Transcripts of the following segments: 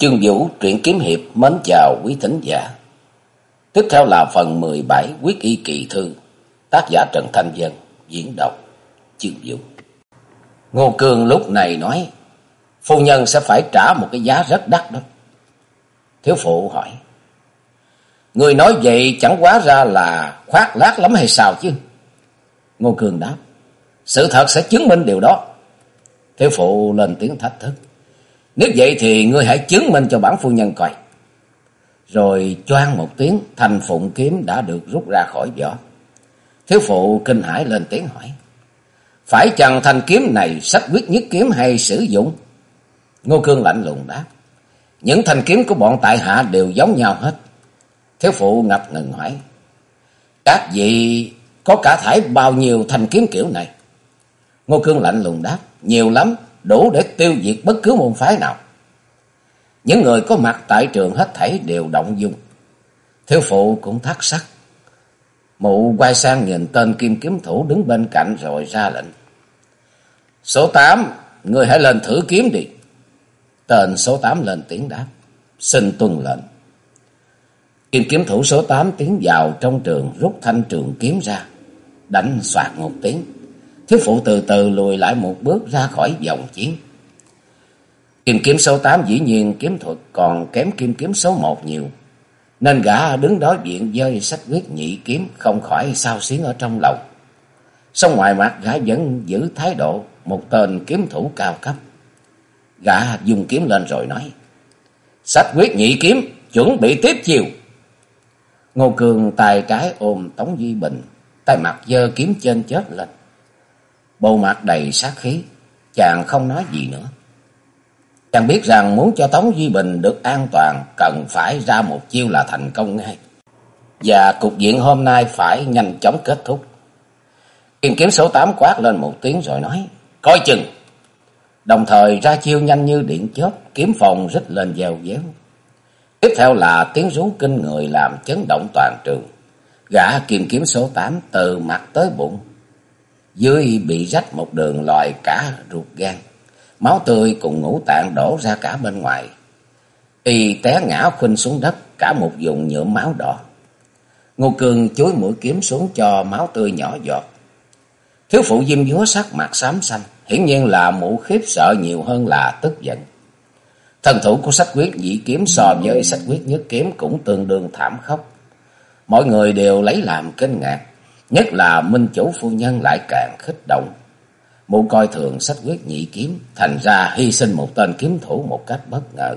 Chương Vũ truyện kiếm hiệp mến chào quý thính giả. Tiếp theo là phần 17 quyết y kỳ thư, tác giả Trần Thanh Dân, diễn đọc Chương Vũ. Ngô Cương lúc này nói, phu nhân sẽ phải trả một cái giá rất đắt đó. Thiếu phụ hỏi, người nói vậy chẳng quá ra là khoác lác lắm hay sao chứ? Ngô Cương đáp, sự thật sẽ chứng minh điều đó. Thiếu phụ lên tiếng thách thức. Nếu vậy thì ngươi hãy chứng minh cho bản phu nhân coi. Rồi choang một tiếng, thành phụng kiếm đã được rút ra khỏi vỏ. Thiếu phụ kinh hãi lên tiếng hỏi. Phải chăng thanh kiếm này sách quyết nhất kiếm hay sử dụng? Ngô Cương lạnh lùng đáp. Những thanh kiếm của bọn tại hạ đều giống nhau hết. Thiếu phụ ngập ngừng hỏi. Các vị có cả thải bao nhiêu thanh kiếm kiểu này? Ngô Cương lạnh lùng đáp. Nhiều lắm, đủ để tiêu diệt bất cứ môn phái nào. Những người có mặt tại trường hết thảy đều động dung. Thiếu phụ cũng thắt sắc. Mụ quay sang nhìn tên kim kiếm thủ đứng bên cạnh rồi ra lệnh. Số 8, người hãy lên thử kiếm đi. Tên số 8 lên tiếng đáp. Xin tuân lệnh. Kim kiếm thủ số 8 tiến vào trong trường rút thanh trường kiếm ra. Đánh soạt một tiếng. Thiếu phụ từ từ lùi lại một bước ra khỏi vòng chiến. Kim kiếm số 8 dĩ nhiên kiếm thuật còn kém kim kiếm số 1 nhiều. Nên gã đứng đối diện với sách quyết nhị kiếm không khỏi sao xuyến ở trong lòng. Xong ngoài mặt gã vẫn giữ thái độ một tên kiếm thủ cao cấp. Gã dùng kiếm lên rồi nói. Sách quyết nhị kiếm chuẩn bị tiếp chiều. Ngô Cường tay trái ôm Tống Duy Bình, tay mặt dơ kiếm trên chết lên. Bộ mặt đầy sát khí, chàng không nói gì nữa. Chàng biết rằng muốn cho Tống Duy Bình được an toàn cần phải ra một chiêu là thành công ngay. Và cục diện hôm nay phải nhanh chóng kết thúc. Kiên kiếm số 8 quát lên một tiếng rồi nói, coi chừng. Đồng thời ra chiêu nhanh như điện chớp, kiếm phòng rít lên dèo déo. Tiếp theo là tiếng rú kinh người làm chấn động toàn trường. Gã kim kiếm số 8 từ mặt tới bụng, dưới bị rách một đường lòi cả ruột gan. Máu tươi cùng ngũ tạng đổ ra cả bên ngoài. Y té ngã khuynh xuống đất, cả một vùng nhuộm máu đỏ. Ngô Cường chối mũi kiếm xuống cho máu tươi nhỏ giọt. Thiếu phụ diêm dúa sắc mặt xám xanh, hiển nhiên là mụ khiếp sợ nhiều hơn là tức giận. Thần thủ của sách quyết nhị kiếm so với sách quyết nhất kiếm cũng tương đương thảm khốc. Mọi người đều lấy làm kinh ngạc. Nhất là minh chủ phu nhân lại càng khích động. Mụ coi thường sách quyết nhị kiếm, thành ra hy sinh một tên kiếm thủ một cách bất ngờ.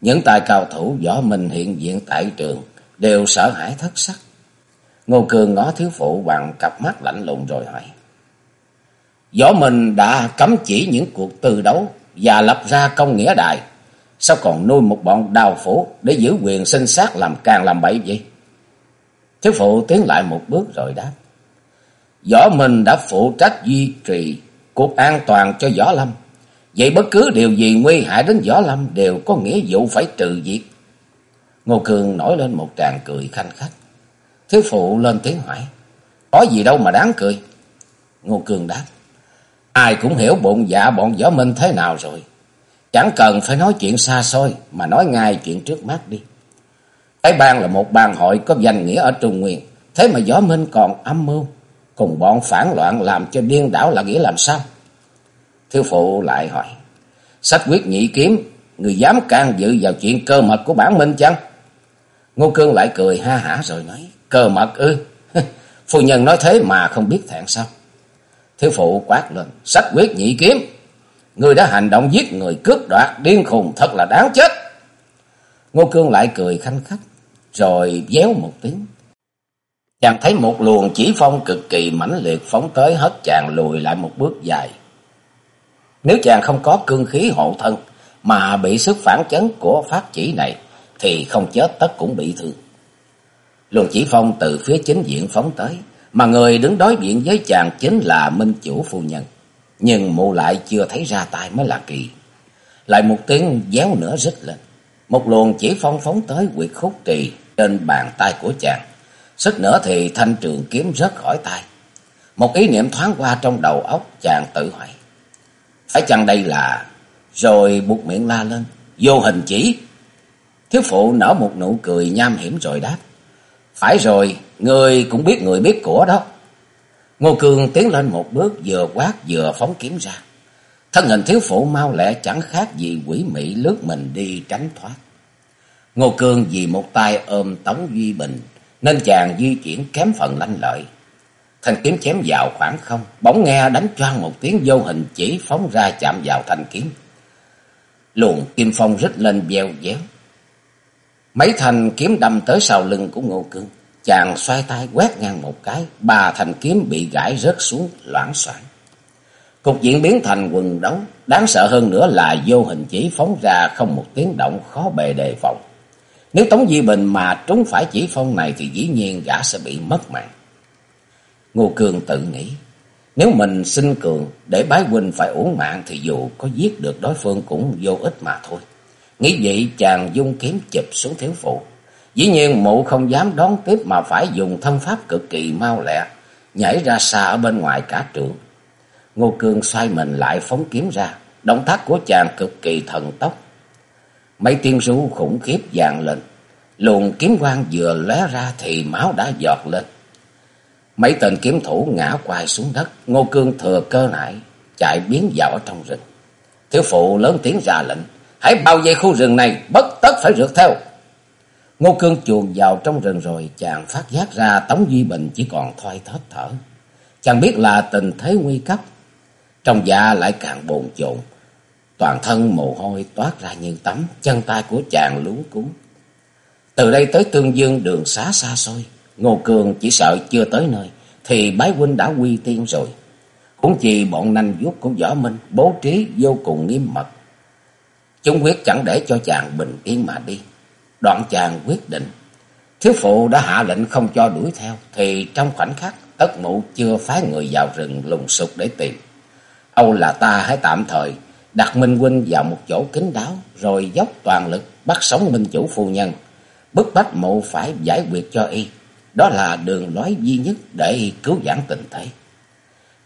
Những tài cao thủ võ minh hiện diện tại trường đều sợ hãi thất sắc. Ngô Cường ngó thiếu phụ bằng cặp mắt lạnh lùng rồi hỏi. Võ minh đã cấm chỉ những cuộc từ đấu và lập ra công nghĩa đài. Sao còn nuôi một bọn đào phủ để giữ quyền sinh sát làm càng làm bậy vậy? Thiếu phụ tiến lại một bước rồi đáp. Võ Minh đã phụ trách duy trì cuộc an toàn cho Võ Lâm. Vậy bất cứ điều gì nguy hại đến Võ Lâm đều có nghĩa vụ phải trừ diệt. Ngô Cường nổi lên một tràng cười khanh khách. Thiếu phụ lên tiếng hỏi. Có gì đâu mà đáng cười. Ngô Cường đáp. Ai cũng hiểu bụng dạ bọn Võ Minh thế nào rồi. Chẳng cần phải nói chuyện xa xôi mà nói ngay chuyện trước mắt đi. Cái bang là một bang hội có danh nghĩa ở Trung Nguyên. Thế mà Võ Minh còn âm mưu. Cùng bọn phản loạn làm cho điên đảo là nghĩa làm sao? Thiếu phụ lại hỏi. Sách quyết nhị kiếm. Người dám can dự vào chuyện cơ mật của bản Minh chăng? Ngô Cương lại cười ha hả rồi nói. Cơ mật ư? Phu nhân nói thế mà không biết thẹn sao? Thiếu phụ quát lên. Sách quyết nhị kiếm. Người đã hành động giết người cướp đoạt điên khùng thật là đáng chết. Ngô Cương lại cười khanh khách rồi véo một tiếng. Chàng thấy một luồng chỉ phong cực kỳ mãnh liệt phóng tới hất chàng lùi lại một bước dài. Nếu chàng không có cương khí hộ thân mà bị sức phản chấn của phát chỉ này, thì không chết tất cũng bị thương. Luồng chỉ phong từ phía chính diện phóng tới, mà người đứng đối diện với chàng chính là minh chủ phu nhân. Nhưng mụ lại chưa thấy ra tay mới là kỳ. Lại một tiếng déo nữa rít lên. Một luồng chỉ phong phóng tới quyệt khúc trì trên bàn tay của chàng. Sức nữa thì thanh trường kiếm rớt khỏi tay. Một ý niệm thoáng qua trong đầu óc chàng tự hỏi. Phải chăng đây là... Rồi buộc miệng la lên. vô hình chỉ. Thiếu phụ nở một nụ cười nham hiểm rồi đáp. Phải rồi, người cũng biết người biết của đó. Ngô Cương tiến lên một bước vừa quát vừa phóng kiếm ra. Thân hình thiếu phụ mau lẹ chẳng khác gì quỷ mị lướt mình đi tránh thoát. Ngô Cương vì một tay ôm Tống Duy Bình nên chàng di chuyển kém phần lanh lợi. Thanh kiếm chém vào khoảng không, bỗng nghe đánh choang một tiếng vô hình chỉ phóng ra chạm vào thanh kiếm. Luồng kim phong rít lên veo véo. Mấy thanh kiếm đâm tới sau lưng của Ngô Cương. Chàng xoay tay quét ngang một cái, ba thanh kiếm bị gãy rớt xuống loãng xoảng. Cục diễn biến thành quần đấu, đáng sợ hơn nữa là vô hình chỉ phóng ra không một tiếng động khó bề đề phòng. Nếu Tống Di Bình mà trúng phải chỉ phong này thì dĩ nhiên gã sẽ bị mất mạng. Ngô Cường tự nghĩ, nếu mình xin cường để bái huynh phải uổng mạng thì dù có giết được đối phương cũng vô ích mà thôi. Nghĩ vậy chàng dung kiếm chụp xuống thiếu phụ. Dĩ nhiên mụ không dám đón tiếp mà phải dùng thân pháp cực kỳ mau lẹ, nhảy ra xa ở bên ngoài cả trường. Ngô Cương xoay mình lại phóng kiếm ra, động tác của chàng cực kỳ thần tốc. Mấy tiếng rú khủng khiếp dàn lên, luồng kiếm quang vừa lóe ra thì máu đã giọt lên. Mấy tên kiếm thủ ngã quay xuống đất, Ngô Cương thừa cơ nại, chạy biến vào ở trong rừng. Thiếu phụ lớn tiếng ra lệnh, hãy bao vây khu rừng này, bất tất phải rượt theo. Ngô Cương chuồn vào trong rừng rồi, chàng phát giác ra Tống Duy Bình chỉ còn thoi thóp thở. Chàng biết là tình thế nguy cấp, trong da lại càng bồn chồn, toàn thân mồ hôi toát ra như tắm, chân tay của chàng lú cúng. Từ đây tới Tương Dương đường xá xa xôi, Ngô Cường chỉ sợ chưa tới nơi, thì bái huynh đã quy tiên rồi. Cũng chỉ bọn nanh vuốt của Võ Minh bố trí vô cùng nghiêm mật. Chúng quyết chẳng để cho chàng bình yên mà đi. Đoạn chàng quyết định. Thiếu phụ đã hạ lệnh không cho đuổi theo, thì trong khoảnh khắc tất mụ chưa phái người vào rừng lùng sục để tìm. Âu là ta hãy tạm thời đặt Minh Huynh vào một chỗ kín đáo, rồi dốc toàn lực bắt sống Minh Chủ Phu Nhân, bức bách mụ phải giải quyết cho y. Đó là đường lối duy nhất để cứu vãn tình thế.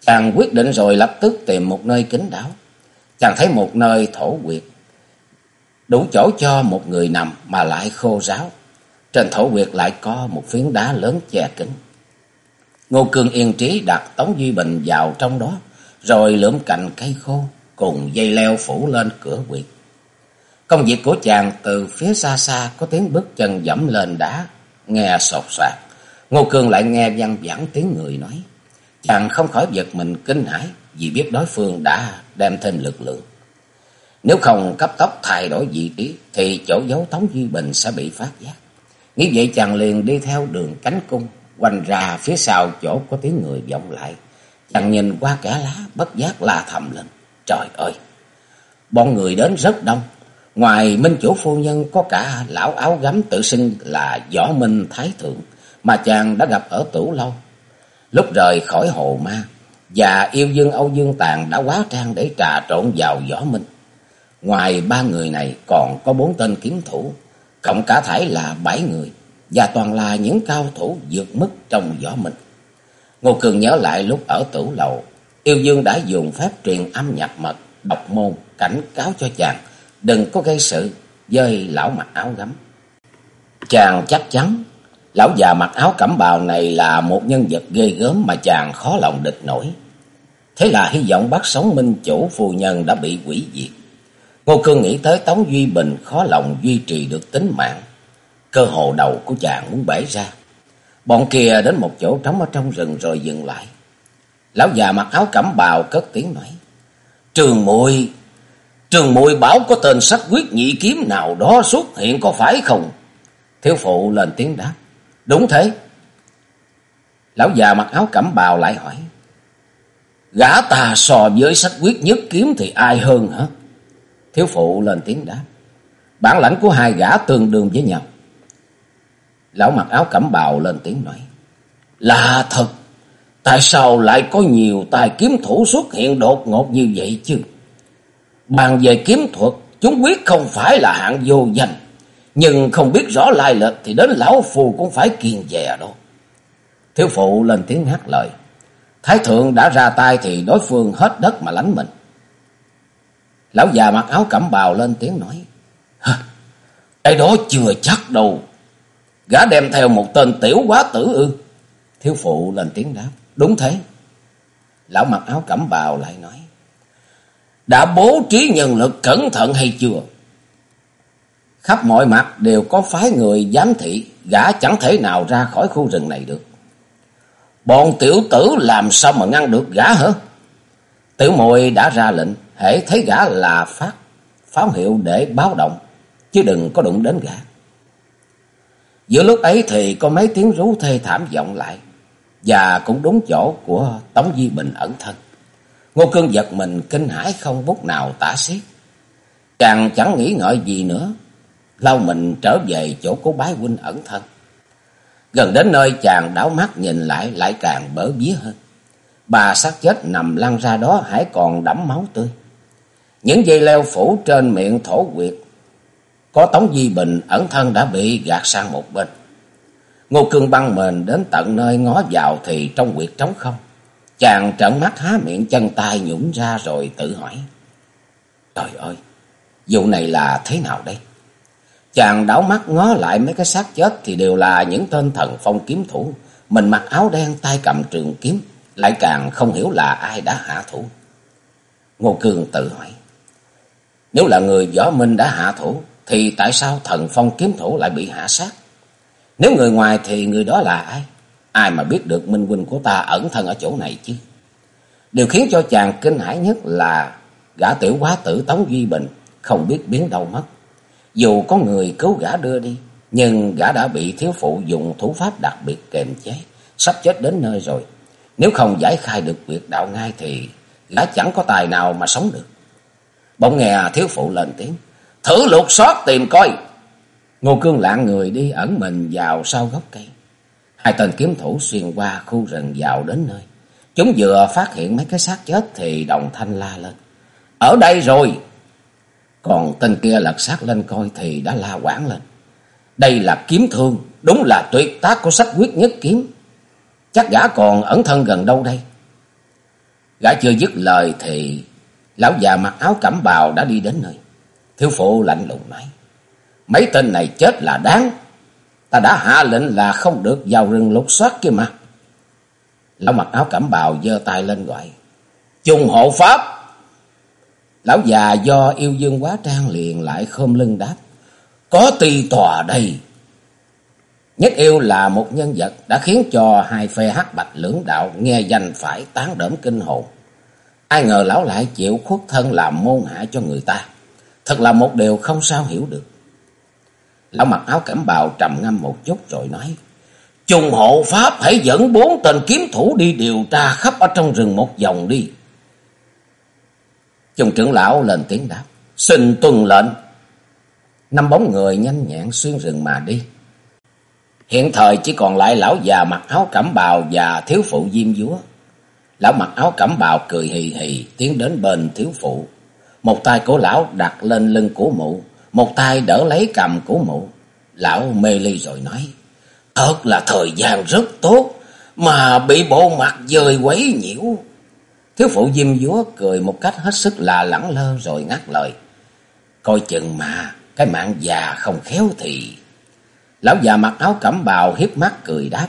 Chàng quyết định rồi lập tức tìm một nơi kín đáo. Chàng thấy một nơi thổ quyệt, đủ chỗ cho một người nằm mà lại khô ráo. Trên thổ quyệt lại có một phiến đá lớn che kính. Ngô Cương yên trí đặt Tống Duy Bình vào trong đó, rồi lượm cành cây khô cùng dây leo phủ lên cửa quyệt. Công việc của chàng từ phía xa xa có tiếng bước chân dẫm lên đá, nghe sột soạt. Ngô Cương lại nghe văng vẳng tiếng người nói. Chàng không khỏi giật mình kinh hãi vì biết đối phương đã đem thêm lực lượng. Nếu không cấp tốc thay đổi vị trí thì chỗ giấu Tống Duy Bình sẽ bị phát giác. Nghĩ vậy chàng liền đi theo đường cánh cung, quanh ra phía sau chỗ có tiếng người vọng lại. Chàng nhìn qua kẻ lá, bất giác la thầm lên. Trời ơi! Bọn người đến rất đông. Ngoài minh chủ phu nhân có cả lão áo gấm tự xưng là Võ Minh Thái Thượng mà chàng đã gặp ở tủ lâu. Lúc rời khỏi hồ ma và yêu dương Âu Dương tàng đã quá trang để trà trộn vào Võ Minh. Ngoài ba người này còn có bốn tên kiếm thủ, cộng cả thảy là bảy người và toàn là những cao thủ vượt mức trong Võ Minh. Ngô Cường nhớ lại lúc ở tủ lầu, Yêu Dương đã dùng phép truyền âm nhập mật, độc môn, cảnh cáo cho chàng, đừng có gây sự với lão mặc áo gấm. Chàng chắc chắn, lão già mặc áo cẩm bào này là một nhân vật ghê gớm mà chàng khó lòng địch nổi. Thế là hy vọng bắt sống minh chủ phu nhân đã bị quỷ diệt. Ngô Cương nghĩ tới Tống Duy Bình khó lòng duy trì được tính mạng. Cơ hồ đầu của chàng muốn bể ra. Bọn kia đến một chỗ trống ở trong rừng rồi dừng lại. Lão già mặc áo cẩm bào cất tiếng nói. Trường muội Trường muội bảo có tên sách quyết nhị kiếm nào đó xuất hiện có phải không? Thiếu phụ lên tiếng đáp. Đúng thế. Lão già mặc áo cẩm bào lại hỏi. Gã ta so với sách quyết nhất kiếm thì ai hơn hả? Thiếu phụ lên tiếng đáp. Bản lãnh của hai gã tương đương với nhau. Lão mặc áo cẩm bào lên tiếng nói. Là thật. Tại sao lại có nhiều tài kiếm thủ xuất hiện đột ngột như vậy chứ? Bàn về kiếm thuật, chúng quyết không phải là hạng vô danh. Nhưng không biết rõ lai lịch thì đến lão phù cũng phải kiên dè đâu. Thiếu phụ lên tiếng hát lời. Thái thượng đã ra tay thì đối phương hết đất mà lánh mình. Lão già mặc áo cẩm bào lên tiếng nói. Cái đó chưa chắc đâu. Gã đem theo một tên tiểu quá tử ư. Thiếu phụ lên tiếng đáp. Đúng thế. Lão mặc áo cẩm bào lại nói. Đã bố trí nhân lực cẩn thận hay chưa? Khắp mọi mặt đều có phái người giám thị. Gã chẳng thể nào ra khỏi khu rừng này được. Bọn tiểu tử làm sao mà ngăn được gã hả? Tiểu mùi đã ra lệnh. Hễ thấy gã là phát, pháo hiệu để báo động. Chứ đừng có đụng đến gã. Giữa lúc ấy thì có mấy tiếng rú thê thảm vọng lại. Và cũng đúng chỗ của Tống Di Bình ẩn thân. Ngô Cương giật mình kinh hãi không bút nào tả xiết. Chàng chẳng nghĩ ngợi gì nữa. Lau mình trở về chỗ cố bái huynh ẩn thân. Gần đến nơi chàng đảo mắt nhìn lại lại càng bỡ bía hơn. Bà xác chết nằm lăn ra đó, hãy còn đẫm máu tươi. Những dây leo phủ trên miệng thổ quyệt. Có Tống Di Bình ẩn thân đã bị gạt sang một bên. Ngô Cương băng mình đến tận nơi ngó vào thì trong quyệt trống không. Chàng trợn mắt há miệng chân tay nhũng ra rồi tự hỏi. Trời ơi, vụ này là thế nào đây? Chàng đảo mắt ngó lại mấy cái xác chết thì đều là những tên thần phong kiếm thủ. Mình mặc áo đen tay cầm trường kiếm, lại càng không hiểu là ai đã hạ thủ. Ngô Cương tự hỏi. Nếu là người võ minh đã hạ thủ, thì tại sao thần phong kiếm thủ lại bị hạ sát? Nếu người ngoài thì người đó là ai? Ai mà biết được minh huynh của ta ẩn thân ở chỗ này chứ? Điều khiến cho chàng kinh hãi nhất là gã tiểu quá tử Tống Duy Bình không biết biến đâu mất. Dù có người cứu gã đưa đi, nhưng gã đã bị thiếu phụ dùng thủ pháp đặc biệt kềm chế, sắp chết đến nơi rồi. Nếu không giải khai được việc đạo ngay thì gã chẳng có tài nào mà sống được. Bỗng nghe thiếu phụ lên tiếng, thử lục soát tìm coi. Ngô Cương lạng người đi ẩn mình vào sau gốc cây. Hai tên kiếm thủ xuyên qua khu rừng vào đến nơi. Chúng vừa phát hiện mấy cái xác chết thì đồng thanh la lên. Ở đây rồi! Còn tên kia lật xác lên coi thì đã la quảng lên. Đây là kiếm thương, đúng là tuyệt tác của sách quyết nhất kiếm. Chắc gã còn ẩn thân gần đâu đây? Gã chưa dứt lời thì lão già mặc áo cẩm bào đã đi đến nơi. Thiếu phụ lạnh lùng nói. Mấy tên này chết là đáng. Ta đã hạ lệnh là không được vào rừng lục soát kia mà. Lão mặc áo cẩm bào giơ tay lên gọi. Trung hộ pháp. Lão già do yêu dương quá trang liền lại khom lưng đáp. Có ti tòa đây. Nhất yêu là một nhân vật đã khiến cho hai phe hắc bạch lưỡng đạo nghe danh phải tán đỡm kinh hồn. Ai ngờ lão lại chịu khuất thân làm môn hạ cho người ta. Thật là một điều không sao hiểu được. Lão mặc áo cẩm bào trầm ngâm một chút rồi nói. Trùng hộ pháp hãy dẫn bốn tên kiếm thủ đi điều tra khắp ở trong rừng một vòng đi. Trung trưởng lão lên tiếng đáp. Xin tuân lệnh. Năm bóng người nhanh nhẹn xuyên rừng mà đi. Hiện thời chỉ còn lại lão già mặc áo cẩm bào và thiếu phụ diêm dúa. Lão mặc áo cẩm bào cười hì hì tiến đến bên thiếu phụ. Một tay của lão đặt lên lưng của mụ, một tay đỡ lấy cầm của mụ. Lão mê ly rồi nói, thật là thời gian rất tốt, mà bị bộ mặt dời quấy nhiễu. Thiếu phụ diêm dúa cười một cách hết sức là lẳng lơ rồi ngắt lời. Coi chừng mà, cái mạng già không khéo thì... Lão già mặc áo cẩm bào hiếp mắt cười đáp.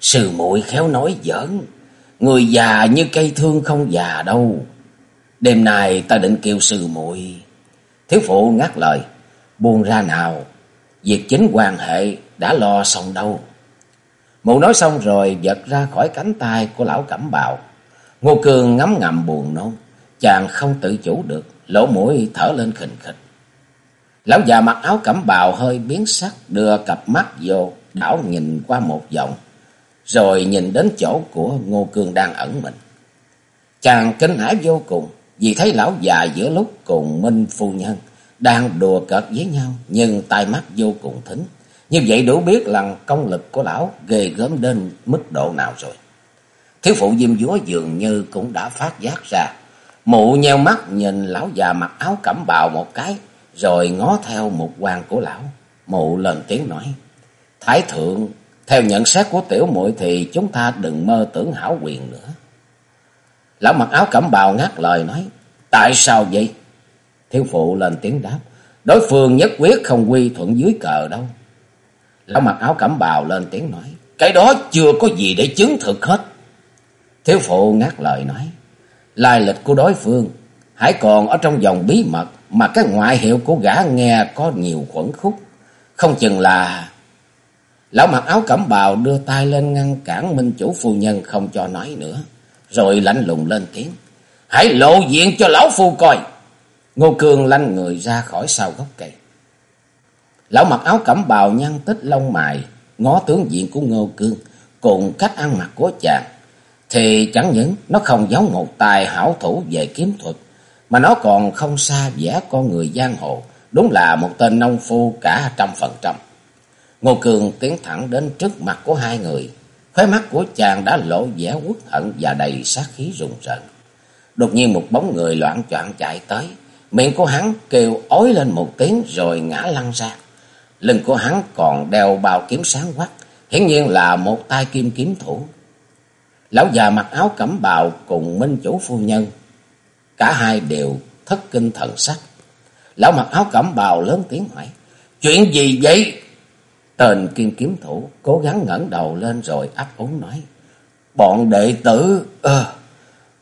Sư muội khéo nói giỡn. Người già như cây thương không già đâu. Đêm nay ta định kêu sư muội Thiếu phụ ngắt lời. Buông ra nào. Việc chính quan hệ đã lo xong đâu. Mụ nói xong rồi giật ra khỏi cánh tay của lão cẩm bào. Ngô Cường ngấm ngầm buồn nôn. Chàng không tự chủ được. Lỗ mũi thở lên khình khịch. Lão già mặc áo cẩm bào hơi biến sắc, đưa cặp mắt vô, đảo nhìn qua một vòng, rồi nhìn đến chỗ của Ngô Cương đang ẩn mình. Chàng kinh hãi vô cùng, vì thấy lão già giữa lúc cùng Minh Phu Nhân đang đùa cợt với nhau, nhưng tai mắt vô cùng thính. Như vậy đủ biết là công lực của lão ghê gớm đến mức độ nào rồi. Thiếu phụ diêm dúa dường như cũng đã phát giác ra. Mụ nheo mắt nhìn lão già mặc áo cẩm bào một cái, rồi ngó theo một quan của lão. Mụ lần tiếng nói, Thái thượng, theo nhận xét của tiểu muội thì chúng ta đừng mơ tưởng hảo quyền nữa. Lão mặc áo cẩm bào ngắt lời nói, Tại sao vậy? Thiếu phụ lên tiếng đáp, Đối phương nhất quyết không quy thuận dưới cờ đâu. Lão mặc áo cẩm bào lên tiếng nói. Cái đó chưa có gì để chứng thực hết. Thiếu phụ ngắt lời nói. Lai lịch của đối phương. Hãy còn ở trong vòng bí mật. Mà cái ngoại hiệu của gã nghe có nhiều khuẩn khúc. Không chừng là... Lão mặc áo cẩm bào đưa tay lên ngăn cản minh chủ phu nhân không cho nói nữa. Rồi lạnh lùng lên tiếng. Hãy lộ diện cho lão phu coi. Ngô Cương lanh người ra khỏi sau gốc cây. Lão mặc áo cẩm bào nhăn tích lông mày, ngó tướng diện của Ngô Cương, cùng cách ăn mặc của chàng. Thì chẳng những nó không giống một tài hảo thủ về kiếm thuật, mà nó còn không xa vẻ con người giang hồ, đúng là một tên nông phu cả trăm phần trăm. Ngô Cương tiến thẳng đến trước mặt của hai người, khóe mắt của chàng đã lộ vẻ uất hận và đầy sát khí rùng rợn. Đột nhiên một bóng người loạn choạng chạy tới, miệng của hắn kêu ói lên một tiếng rồi ngã lăn ra. Lưng của hắn còn đeo bao kiếm sáng quắc, hiển nhiên là một tay kim kiếm thủ. Lão già mặc áo cẩm bào cùng minh chủ phu nhân, cả hai đều thất kinh thần sắc. Lão mặc áo cẩm bào lớn tiếng hỏi, chuyện gì vậy? Tên kim kiếm thủ cố gắng ngẩng đầu lên rồi ấp úng nói, bọn đệ tử uh,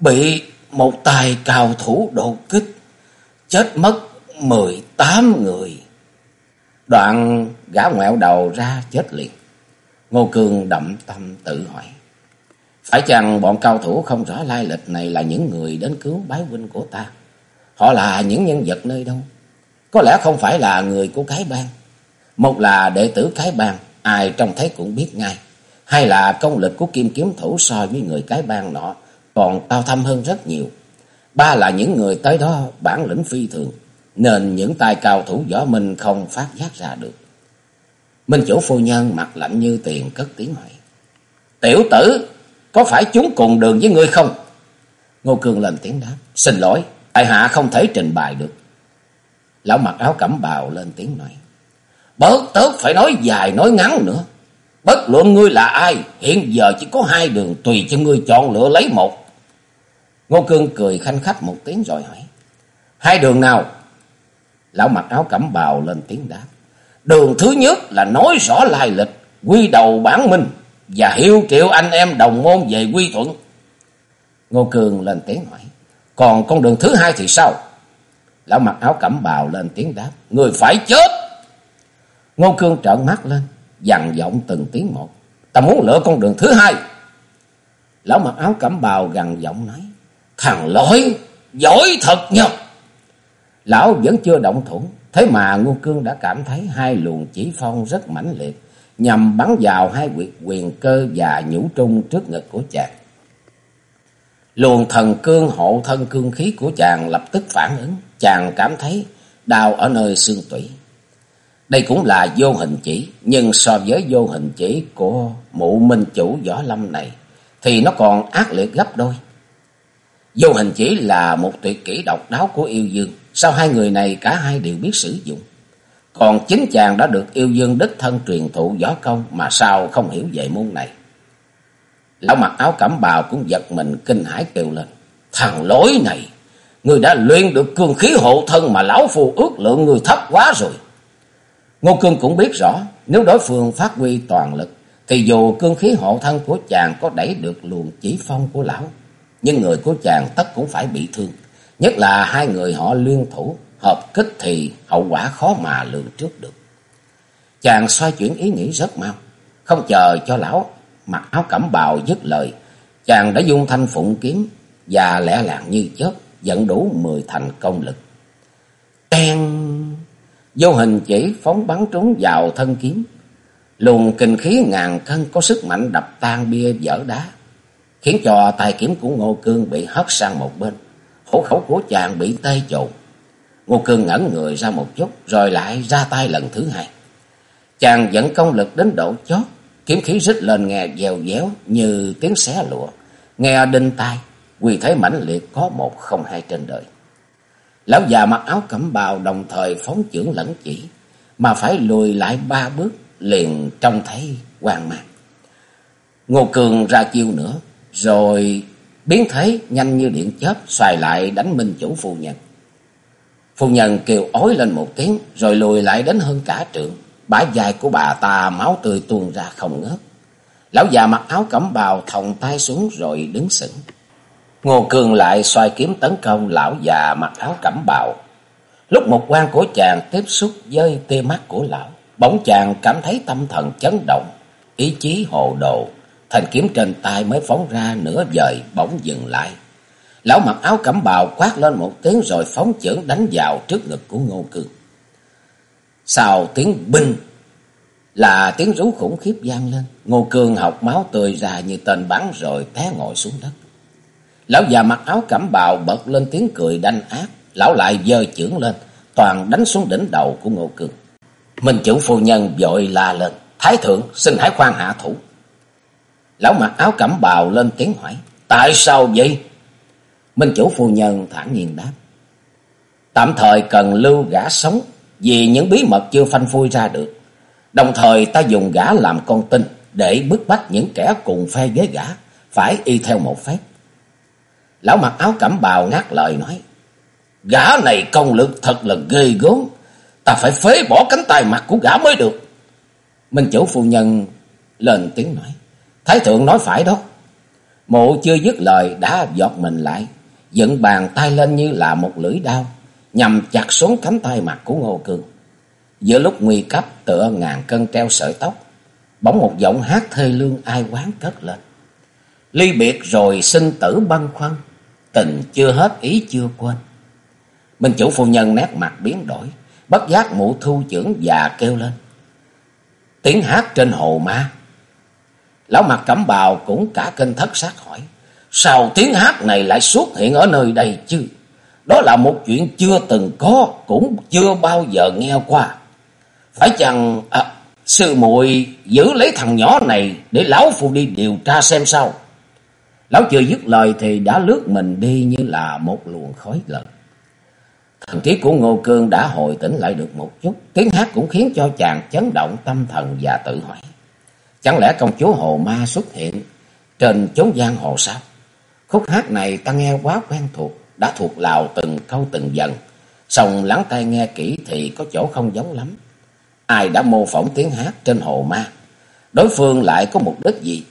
bị một tài cao thủ đột kích, chết mất mười tám người. Đoạn gã ngoẹo đầu ra chết liền. Ngô Cương đậm tâm tự hỏi. Phải chăng bọn cao thủ không rõ lai lịch này là những người đến cứu bái huynh của ta? Họ là những nhân vật nơi đâu? Có lẽ không phải là người của cái bang. Một là đệ tử cái bang, ai trông thấy cũng biết ngay. Hay là công lực của kim kiếm thủ so với người cái bang nọ còn cao thâm hơn rất nhiều. Ba là những người tới đó bản lĩnh phi thường, nên những tay cao thủ võ minh không phát giác ra được. Minh chủ phu nhân mặt lạnh như tiền cất tiếng hỏi. Tiểu tử, có phải chúng cùng đường với ngươi không? Ngô Cương lên tiếng đáp. Xin lỗi, tại hạ không thể trình bày được. Lão mặc áo cẩm bào lên tiếng nói. Bớt tớt phải nói dài nói ngắn nữa. Bất luận ngươi là ai, hiện giờ chỉ có hai đường tùy cho ngươi chọn lựa lấy một. Ngô Cương cười khanh khách một tiếng rồi hỏi. Hai đường nào? Lão mặc áo cẩm bào lên tiếng đáp. Đường thứ nhất là nói rõ lai lịch, quy đầu bản minh và hiệu triệu anh em đồng môn về quy thuận. Ngô Cương lên tiếng hỏi. Còn con đường thứ hai thì sao? Lão mặc áo cẩm bào lên tiếng đáp. Người phải chết. Ngô Cương trợn mắt lên, dằn giọng từng tiếng một. Ta muốn lựa con đường thứ hai. Lão mặc áo cẩm bào gằn giọng nói. Thằng lỗi, giỏi thật nhờ. Lão vẫn chưa động thủ, thế mà Ngô Cương đã cảm thấy hai luồng chỉ phong rất mãnh liệt, nhằm bắn vào hai quyệt quyền cơ và nhũ trung trước ngực của chàng. Luồng thần cương hộ thân cương khí của chàng lập tức phản ứng, chàng cảm thấy đau ở nơi xương tủy. Đây cũng là vô hình chỉ, nhưng so với vô hình chỉ của mụ minh chủ võ lâm này, thì nó còn ác liệt gấp đôi. Vô hình chỉ là một tuyệt kỹ độc đáo của yêu dương, sao hai người này cả hai đều biết sử dụng. Còn chính chàng đã được yêu dương đích thân truyền thụ võ công mà sao không hiểu về môn này. Lão mặc áo cẩm bào cũng giật mình kinh hãi kêu lên. Thằng lối này, người đã luyện được cương khí hộ thân mà lão phù ước lượng người thấp quá rồi. Ngô Cương cũng biết rõ, nếu đối phương phát huy toàn lực, thì dù cương khí hộ thân của chàng có đẩy được luồng chỉ phong của lão, nhưng người của chàng tất cũng phải bị thương. Nhất là hai người họ liên thủ, hợp kích thì hậu quả khó mà lường trước được. Chàng xoay chuyển ý nghĩ rất mau, không chờ cho lão mặc áo cẩm bào dứt lời. Chàng đã dung thanh phụng kiếm và lẻ làng như chớp, dẫn đủ mười thành công lực. Đen! Vô hình chỉ phóng bắn trúng vào thân kiếm. Luồng kinh khí ngàn cân có sức mạnh đập tan bia dở đá khiến cho tài kiếm của Ngô Cương bị hất sang một bên. Hổ khẩu của chàng bị tê trộn. Ngô Cương ngẩn người ra một chút rồi lại ra tay lần thứ hai. Chàng dẫn công lực đến độ chót, kiếm khí rít lên nghe dèo déo như tiếng xé lụa, nghe đinh tai, quỳ thế mãnh liệt có một không hai trên đời. Lão già mặc áo cẩm bào đồng thời phóng chưởng lẫn chỉ, mà phải lùi lại ba bước liền trông thấy hoang mang. Ngô Cường ra chiêu nữa, rồi biến thế nhanh như điện chớp xoài lại đánh minh chủ phu nhân. Phu nhân kêu ối lên một tiếng rồi lùi lại đến hơn cả trượng. Bả dài của bà ta máu tươi tuôn ra không ngớt. Lão già mặc áo cẩm bào thòng tay xuống rồi đứng sững. Ngô Cường lại xoay kiếm tấn công lão già mặc áo cẩm bào. Lúc một quan của chàng tiếp xúc với tia mắt của lão, bỗng chàng cảm thấy tâm thần chấn động, ý chí hồ đồ, thành kiếm trên tay mới phóng ra nửa vời bỗng dừng lại. Lão mặc áo cẩm bào quát lên một tiếng rồi phóng chưởng đánh vào trước ngực của Ngô Cương. Sau tiếng binh là tiếng rú khủng khiếp vang lên. Ngô Cương học máu tươi ra như tên bắn rồi té ngồi xuống đất. Lão già mặc áo cẩm bào bật lên tiếng cười đanh ác. Lão lại giơ chưởng lên, toàn đánh xuống đỉnh đầu của Ngô Cương. Minh chủ phu nhân vội la lên. Thái thượng xin hãy khoan hạ thủ. Lão mặc áo cẩm bào lên tiếng hỏi. Tại sao vậy? Minh chủ phu nhân thản nhiên đáp. Tạm thời cần lưu gã sống vì những bí mật chưa phanh phui ra được. Đồng thời ta dùng gã làm con tin để bức bách những kẻ cùng phe với gã, phải y theo một phép. Lão mặc áo cẩm bào ngắt lời nói. Gã này công lực thật là ghê gớm. Ta phải phế bỏ cánh tay mặt của gã mới được. Minh chủ phu nhân lên tiếng nói. Thái thượng nói phải đó. Mộ chưa dứt lời đã giọt mình lại. Dựng bàn tay lên như là một lưỡi đao. Nhằm chặt xuống cánh tay mặt của Ngô Cương. Giữa lúc nguy cấp, tựa ngàn cân treo sợi tóc. Bỗng một giọng hát thê lương ai quán cất lên. Ly biệt rồi sinh tử băn khoăn. Tình chưa hết ý chưa quên. Minh chủ phu nhân nét mặt biến đổi. Bất giác mụ thu trưởng và kêu lên. Tiếng hát trên hồ ma. Lão mặt cẩm bào cũng cả kinh thất sát hỏi. Sao tiếng hát này lại xuất hiện ở nơi đây chứ? Đó là một chuyện chưa từng có, cũng chưa bao giờ nghe qua. Phải chăng à, sư muội giữ lấy thằng nhỏ này để lão phu đi điều tra xem sao? Lão chưa dứt lời thì đã lướt mình đi như là một luồng khói lần. Thần trí của Ngô Cương đã hồi tỉnh lại được một chút. Tiếng hát cũng khiến cho chàng chấn động tâm thần và tự hỏi. Chẳng lẽ công chúa Hồ Ma xuất hiện trên chốn giang hồ sao? Khúc hát này ta nghe quá quen thuộc, đã thuộc lào từng câu từng dần. Xong lắng tai nghe kỹ thì có chỗ không giống lắm. Ai đã mô phỏng tiếng hát trên hồ ma? Đối phương lại có mục đích gì?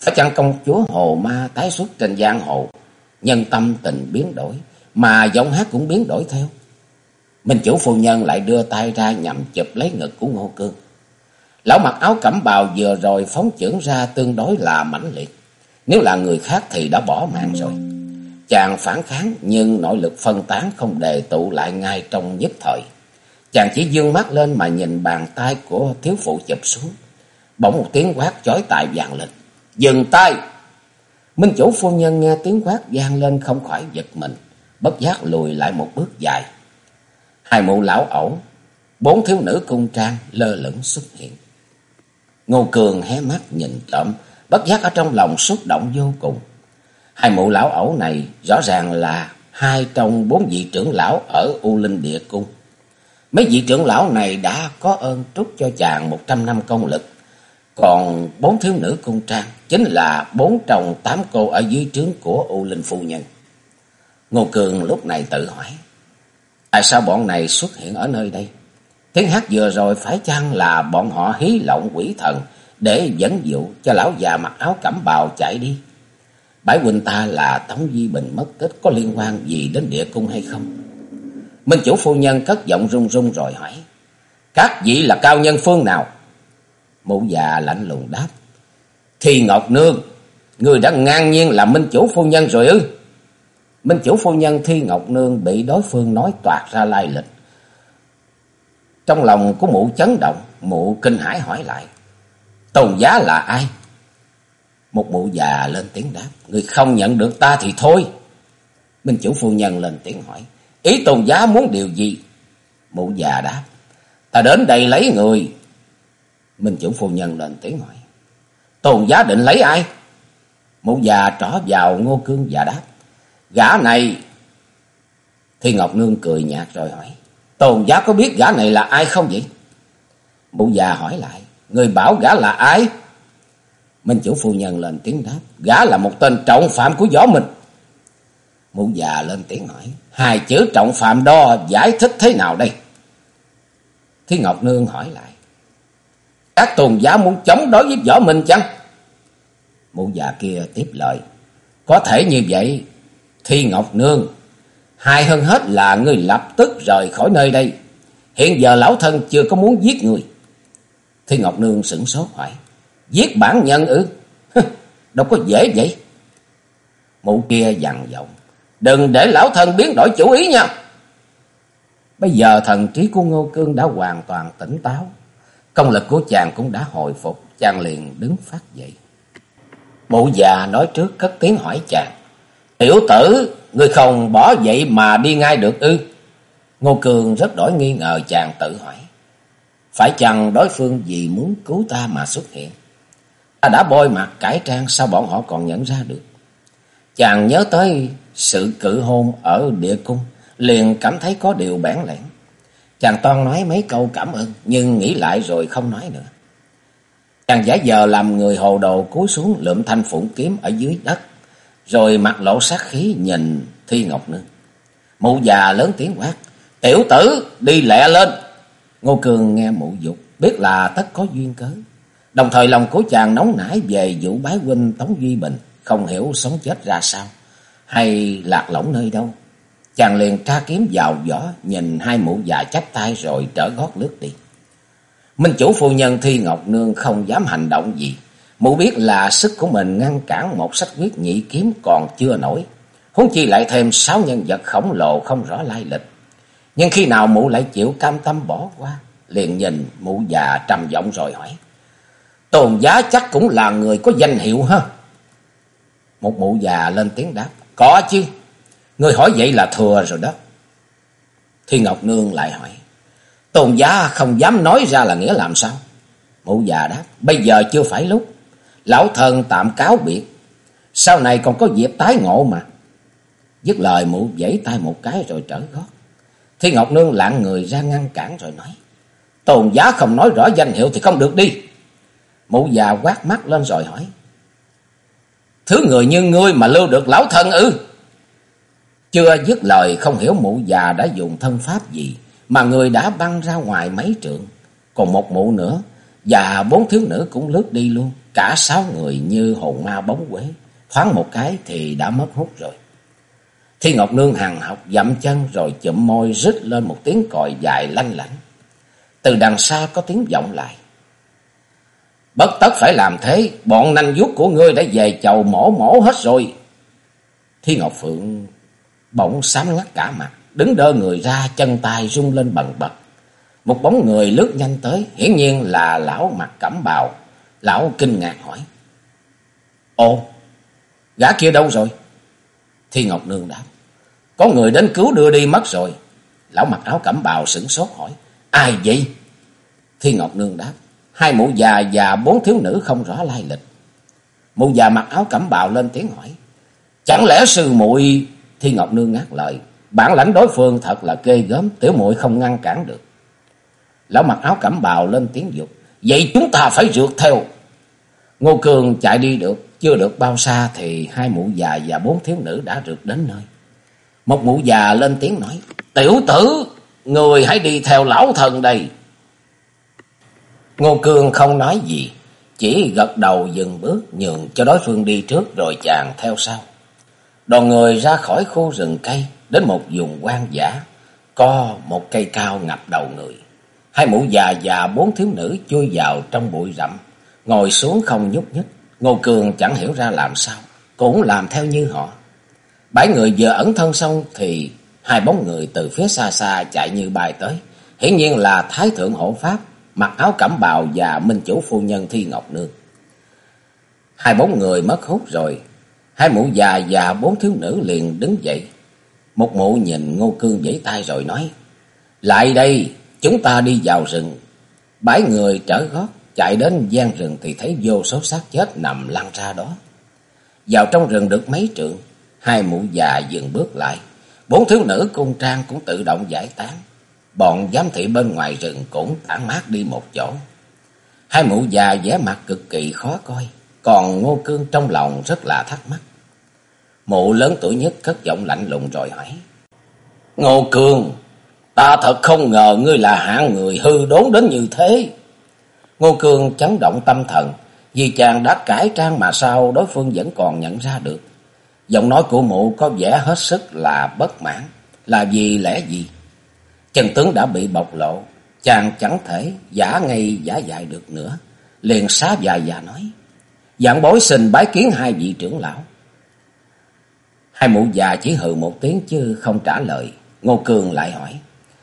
Phải chăng công chúa hồ ma tái xuất trên giang hồ? Nhân tâm tình biến đổi, mà giọng hát cũng biến đổi theo. Minh chủ phu nhân lại đưa tay ra nhằm chụp lấy ngực của Ngô Cương. Lão mặc áo cẩm bào vừa rồi phóng chưởng ra tương đối là mãnh liệt. Nếu là người khác thì đã bỏ mạng rồi. Chàng phản kháng nhưng nội lực phân tán không đề tụ lại ngay trong nhất thời. Chàng chỉ dương mắt lên mà nhìn bàn tay của thiếu phụ chụp xuống. Bỗng một tiếng quát chói tai vang lên. Dừng tay! Minh chủ phu nhân nghe tiếng quát vang lên không khỏi giật mình. Bất giác lùi lại một bước dài. Hai mụ lão ẩu, bốn thiếu nữ cung trang lơ lửng xuất hiện. Ngô Cường hé mắt nhìn trộm, bất giác ở trong lòng xúc động vô cùng. Hai mụ lão ẩu này rõ ràng là hai trong bốn vị trưởng lão ở U Linh Địa Cung. Mấy vị trưởng lão này đã có ơn trút cho chàng một trăm năm công lực. Còn bốn thiếu nữ cung trang chính là bốn chồng tám cô ở dưới trướng của U Linh Phu Nhân. Ngô Cường lúc này tự hỏi. Tại sao bọn này xuất hiện ở nơi đây? Tiếng hát vừa rồi phải chăng là bọn họ hí lộng quỷ thần để dẫn dụ cho lão già mặc áo cẩm bào chạy đi? Bãi huynh ta là Tống Di Bình mất tích có liên quan gì đến địa cung hay không? Minh chủ phu nhân cất giọng run run rồi hỏi. Các vị là cao nhân phương nào? Mụ già lạnh lùng đáp. Thì Ngọc Nương, người đã ngang nhiên là minh chủ phu nhân rồi ư? Minh chủ phu nhân Thi Ngọc Nương bị đối phương nói toạt ra lai lịch. Trong lòng của mụ chấn động, mụ kinh hãi hỏi lại. Tôn giá là ai? Một mụ già lên tiếng đáp. Người không nhận được ta thì thôi. Minh chủ phu nhân lên tiếng hỏi. Ý tôn giá muốn điều gì? Mụ già đáp. Ta đến đây lấy người. Minh chủ phu nhân lên tiếng hỏi. Tôn giá định lấy ai? Mụ già trỏ vào ngô cương và đáp. Gã này... thiên Ngọc Nương cười nhạt rồi hỏi. Tôn giá có biết gã này là ai không vậy? Mụ già hỏi lại. Người bảo gã là ai? Minh chủ phu nhân lên tiếng đáp. Gã là một tên trọng phạm của võ mình. Mụ già lên tiếng hỏi. Hai chữ trọng phạm đo giải thích thế nào đây? Thi Ngọc Nương hỏi lại. Các tôn giáo muốn chống đối với võ minh chăng? Mụ già kia tiếp lời. Có thể như vậy. Thi Ngọc Nương. Hai hơn hết là người lập tức rời khỏi nơi đây. Hiện giờ lão thân chưa có muốn giết người. Thi Ngọc Nương sửng sốt hỏi. Giết bản nhân ư? Đâu có dễ vậy. Mụ kia dằn giọng. Đừng để lão thân biến đổi chủ ý nha. Bây giờ thần trí của Ngô Cương đã hoàn toàn tỉnh táo. Công lực của chàng cũng đã hồi phục. Chàng liền đứng phát dậy. Mụ già nói trước cất tiếng hỏi chàng. Tiểu tử, người không bỏ vậy mà đi ngay được ư? Ngô Cường rất đổi nghi ngờ chàng tự hỏi. Phải chăng đối phương vì muốn cứu ta mà xuất hiện? Ta đã bôi mặt cải trang sao bọn họ còn nhận ra được? Chàng nhớ tới sự cự hôn ở địa cung, liền cảm thấy có điều bản lẽn. Chàng toan nói mấy câu cảm ơn, nhưng nghĩ lại rồi không nói nữa. Chàng giả giờ làm người hồ đồ cúi xuống lượm thanh phụng kiếm ở dưới đất, rồi mặt lộ sát khí nhìn Thi Ngọc Nương. Mụ già lớn tiếng quát, tiểu tử đi lẹ lên. Ngô Cường nghe mụ dục, biết là tất có duyên cớ. Đồng thời lòng của chàng nóng nảy về vụ bái huynh Tống Duy Bình, không hiểu sống chết ra sao, hay lạc lõng nơi đâu. Chàng liền tra kiếm vào vỏ, nhìn hai mụ già chắp tay rồi trở gót lướt đi. Minh chủ phu nhân Thi Ngọc Nương không dám hành động gì. Mụ biết là sức của mình ngăn cản một sách quyết nhị kiếm còn chưa nổi. Huống chi lại thêm sáu nhân vật khổng lồ không rõ lai lịch. Nhưng khi nào mụ lại chịu cam tâm bỏ qua, liền nhìn mụ già trầm giọng rồi hỏi. Tôn giá chắc cũng là người có danh hiệu ha. Một mụ già lên tiếng đáp. Có chứ. Người hỏi vậy là thừa rồi đó. Thi Ngọc Nương lại hỏi. Tôn giá không dám nói ra là nghĩa làm sao? Mụ già đáp. Bây giờ chưa phải lúc. Lão thần tạm cáo biệt. Sau này còn có dịp tái ngộ mà. Dứt lời, mụ giãy tay một cái rồi trở gót. thiên Ngọc Nương lạng người ra ngăn cản rồi nói. Tôn giá không nói rõ danh hiệu thì không được đi. Mụ già quát mắt lên rồi hỏi. Thứ người như ngươi mà lưu được lão thân ư? Chưa dứt lời, không hiểu mụ già đã dùng thân pháp gì mà người đã băng ra ngoài mấy trượng. Còn một mụ nữa và bốn thiếu nữ cũng lướt đi luôn. Cả sáu người như hồn ma bóng quế. Thoáng một cái thì đã mất hút rồi. Thi Ngọc Nương hằng học dậm chân rồi chụm môi rít lên một tiếng còi dài lanh lảnh. Từ đằng xa có tiếng vọng lại. Bất tất phải làm thế, bọn nanh vuốt của ngươi đã về chầu mổ mổ hết rồi. Thi Ngọc Phượng bỗng sám ngắt cả mặt, đứng đơ người ra, chân tay rung lên bần bật. Một bóng người lướt nhanh tới, hiển nhiên là lão mặt cẩm bào. Lão kinh ngạc hỏi. Ồ, gã kia đâu rồi? Thi Ngọc Nương đáp. Có người đến cứu đưa đi mất rồi. Lão mặc áo cẩm bào sửng sốt hỏi. Ai vậy? Thi Ngọc Nương đáp. Hai mụ già và bốn thiếu nữ không rõ lai lịch. Mụ già mặc áo cẩm bào lên tiếng hỏi. Chẳng lẽ sư muội Thi Ngọc Nương ngắt lời. Bản lãnh đối phương thật là ghê gớm. Tiểu muội không ngăn cản được. Lão mặc áo cẩm bào lên tiếng dục. Vậy chúng ta phải rượt theo. Ngô Cường chạy đi được. Chưa được bao xa thì hai mụ già và bốn thiếu nữ đã rượt đến nơi. Một mụ già lên tiếng nói. Tiểu tử, người hãy đi theo lão thần đây. Ngô Cường không nói gì, chỉ gật đầu dừng bước nhường cho đối phương đi trước rồi chàng theo sau. Đoàn người ra khỏi khu rừng cây đến một vùng quan giả có một cây cao ngập đầu người. Hai mụ già và bốn thiếu nữ chui vào trong bụi rậm, ngồi xuống không nhúc nhích. Ngô Cường chẳng hiểu ra làm sao, cũng làm theo như họ. Bảy người vừa ẩn thân xong thì hai bóng người từ phía xa xa chạy như bay tới. Hiển nhiên là Thái Thượng Hộ Pháp mặc áo cẩm bào và minh chủ phu nhân Thi Ngọc Nương. Hai bóng người mất hút rồi, hai mụ già và bốn thiếu nữ liền đứng dậy. Một mụ nhìn Ngô Cương giãy tay rồi nói, Lại đây, chúng ta đi vào rừng. Bảy người trở gót, chạy đến gian rừng thì thấy vô số xác chết nằm lăn ra đó. Vào trong rừng được mấy trượng, hai mụ già dừng bước lại. Bốn thiếu nữ cung trang cũng tự động giải tán. Bọn giám thị bên ngoài rừng cũng tản mát đi một chỗ. Hai mụ già vẻ mặt cực kỳ khó coi, còn Ngô Cương trong lòng rất là thắc mắc. Mụ lớn tuổi nhất cất giọng lạnh lùng rồi hỏi. Ngô Cương, ta thật không ngờ ngươi là hạng người hư đốn đến như thế. Ngô Cương chấn động tâm thần, vì chàng đã cải trang mà sao đối phương vẫn còn nhận ra được. Giọng nói của mụ có vẻ hết sức là bất mãn, là vì lẽ gì? Trần tướng đã bị bộc lộ, chàng chẳng thể giả ngay giả dại được nữa. Liền xá dài và nói, dạng bối xin bái kiến hai vị trưởng lão. Hai mụ già chỉ hừ một tiếng chứ không trả lời. Ngô Cường lại hỏi,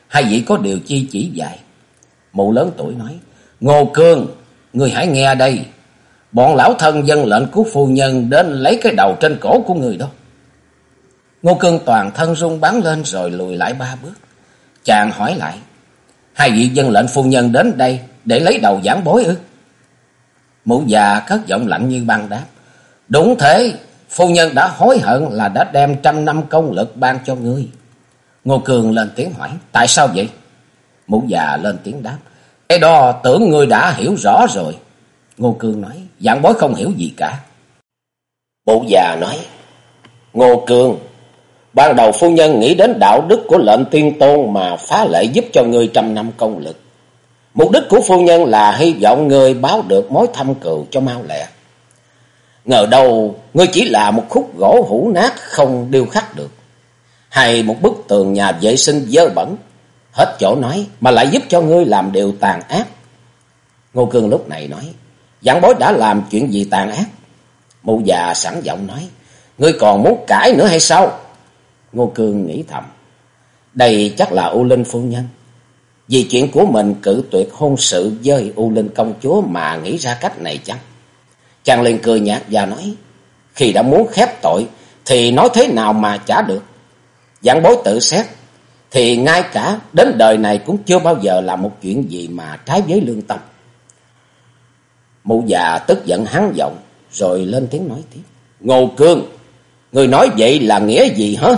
hai vị có điều chi chỉ dạy? Mụ lớn tuổi nói, Ngô Cương, người hãy nghe đây. Bọn lão thân dân lệnh của phu nhân đến lấy cái đầu trên cổ của người đó. Ngô Cương toàn thân rung bắn lên rồi lùi lại ba bước. Chàng hỏi lại, hai vị dân lệnh phu nhân đến đây để lấy đầu giảng bối ư? Mụ già cất giọng lạnh như băng đáp, đúng thế, phu nhân đã hối hận là đã đem trăm năm công lực ban cho ngươi. Ngô Cường lên tiếng hỏi, tại sao vậy? Mụ già lên tiếng đáp, cái đó tưởng ngươi đã hiểu rõ rồi. Ngô Cương nói, dạng bối không hiểu gì cả. Bộ già nói, Ngô Cương, ban đầu phu nhân nghĩ đến đạo đức của lệnh tiên tôn mà phá lệ giúp cho ngươi trăm năm công lực. Mục đích của phu nhân là hy vọng ngươi báo được mối thâm cừu cho mau lẹ. Ngờ đâu ngươi chỉ là một khúc gỗ hũ nát không điêu khắc được. Hay một bức tường nhà vệ sinh dơ bẩn hết chỗ nói mà lại giúp cho ngươi làm điều tàn ác. Ngô Cương lúc này nói, giảng bối đã làm chuyện gì tàn ác? Mụ già sẵn giọng nói, ngươi còn muốn cãi nữa hay sao? Ngô Cương nghĩ thầm, đây chắc là U Linh phu nhân. Vì chuyện của mình cử tuyệt hôn sự với U Linh công chúa mà nghĩ ra cách này chăng? Chàng liền cười nhạt và nói, khi đã muốn khép tội thì nói thế nào mà trả được? Giảng bối tự xét thì ngay cả đến đời này cũng chưa bao giờ làm một chuyện gì mà trái với lương tâm. Mụ già tức giận hắn giọng, rồi lên tiếng nói tiếp. Ngô Cương, người nói vậy là nghĩa gì hả?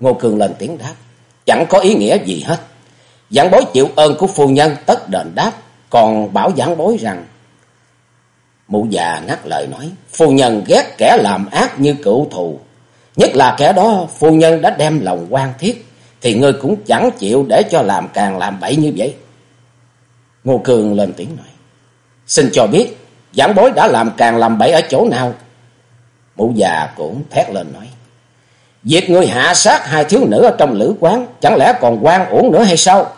Ngô Cương lên tiếng đáp, chẳng có ý nghĩa gì hết. Giảng bối chịu ơn của phu nhân tất đền đáp, còn bảo giảng bối rằng. Mụ già ngắt lời nói, phu nhân ghét kẻ làm ác như cựu thù. Nhất là kẻ đó phu nhân đã đem lòng quan thiết thì ngươi cũng chẳng chịu để cho làm càng làm bậy như vậy. Ngô Cường lên tiếng nói. Xin cho biết, giảng bối đã làm càng làm bậy ở chỗ nào? Mụ già cũng thét lên nói. Việc ngươi hạ sát hai thiếu nữ ở trong lữ quán, chẳng lẽ còn quan uổng nữa hay sao?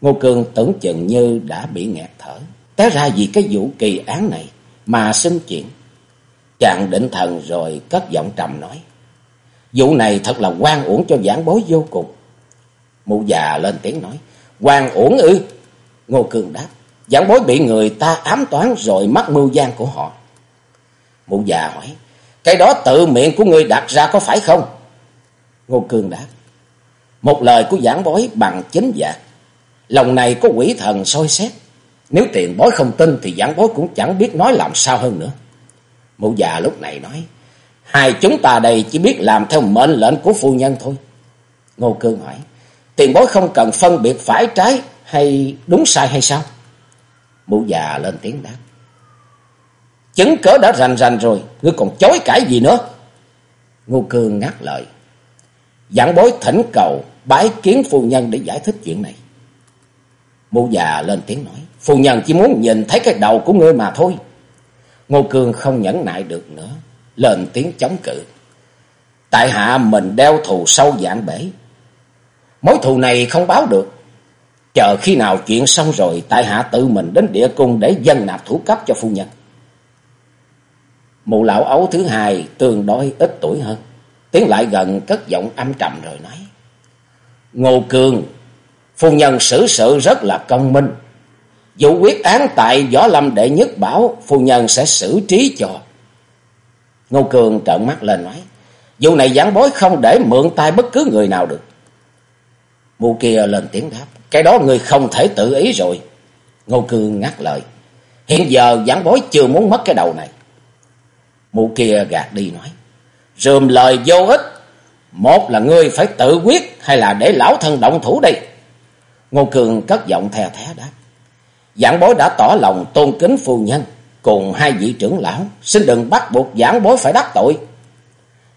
Ngô Cường tưởng chừng như đã bị nghẹt thở. Té ra vì cái vụ kỳ án này mà xin chuyện. Chàng định thần rồi cất giọng trầm nói. Vụ này thật là quan uổng cho giảng bối vô cùng. Mụ già lên tiếng nói. Quan uổng ư? Ngô Cương đáp. Giảng bối bị người ta ám toán rồi mắc mưu gian của họ. Mụ già hỏi. Cái đó tự miệng của người đặt ra có phải không? Ngô Cương đáp. Một lời của giảng bối bằng chính dạng. Lòng này có quỷ thần soi xét. Nếu tiền bối không tin thì giảng bối cũng chẳng biết nói làm sao hơn nữa. Mụ già lúc này nói. Hai chúng ta đây chỉ biết làm theo mệnh lệnh của phu nhân thôi. Ngô Cương hỏi. Tiền bối không cần phân biệt phải trái hay đúng sai hay sao? Mụ già lên tiếng đáp. Chứng cớ đã rành rành rồi, ngươi còn chối cãi gì nữa? Ngô Cương ngắt lời. Giảng bối thỉnh cầu bái kiến phu nhân để giải thích chuyện này. Mụ già lên tiếng nói. Phu nhân chỉ muốn nhìn thấy cái đầu của ngươi mà thôi. Ngô Cương không nhẫn nại được nữa lên tiếng chống cự. Tại hạ mình đeo thù sâu dạng bể. Mối thù này không báo được. Chờ khi nào chuyện xong rồi, tại hạ tự mình đến địa cung để dân nạp thủ cấp cho phu nhân. Mụ lão ấu thứ hai tương đối ít tuổi hơn. Tiến lại gần cất giọng âm trầm rồi nói. Ngô Cường, phu nhân xử sự rất là công minh. Vụ quyết án tại Võ Lâm Đệ Nhất Bảo, phu nhân sẽ xử trí cho. Ngô Cường trợn mắt lên nói. Vụ này giảng bối không để mượn tay bất cứ người nào được. Mụ kia lên tiếng đáp. Cái đó người không thể tự ý rồi. Ngô Cường ngắt lời. Hiện giờ giảng bối chưa muốn mất cái đầu này. Mụ kia gạt đi nói. Rườm lời vô ích. Một là ngươi phải tự quyết hay là để lão thân động thủ đây. Ngô Cường cất giọng thè thé đáp. Giảng bối đã tỏ lòng tôn kính phu nhân cùng hai vị trưởng lão, xin đừng bắt buộc giảng bối phải đắc tội.